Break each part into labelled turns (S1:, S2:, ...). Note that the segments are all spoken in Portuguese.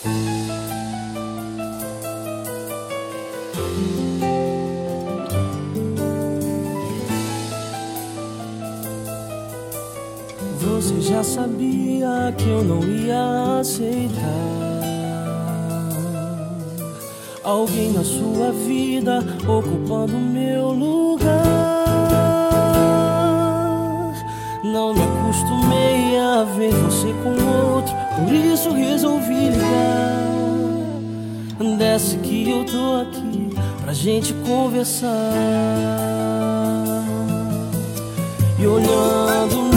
S1: Você já sabia que eu não ia aceitar alguém na sua vida ocupando meu lugar. Não me acostumei a ver você com outro, por isso resolvi ligar. Desce que eu tô aqui pra gente conversar. E olhando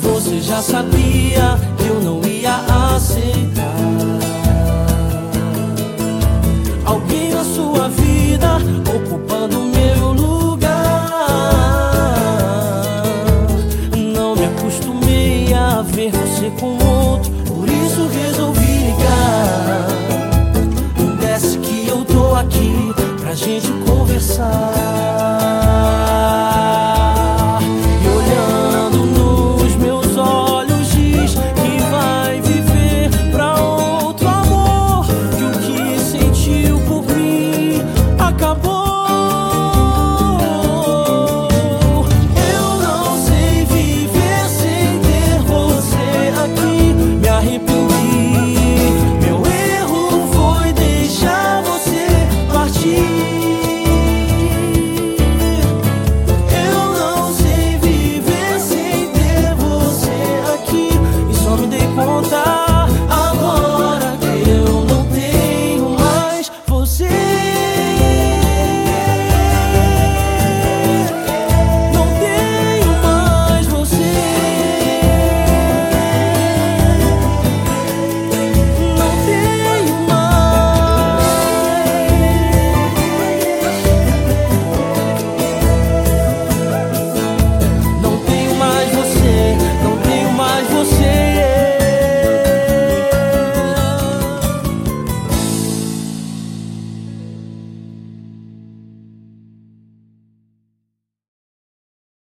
S1: Você já sabia que eu não ia aceitar você com outro. Por isso resolvi ligar. Desce que eu tô aqui pra gente conversar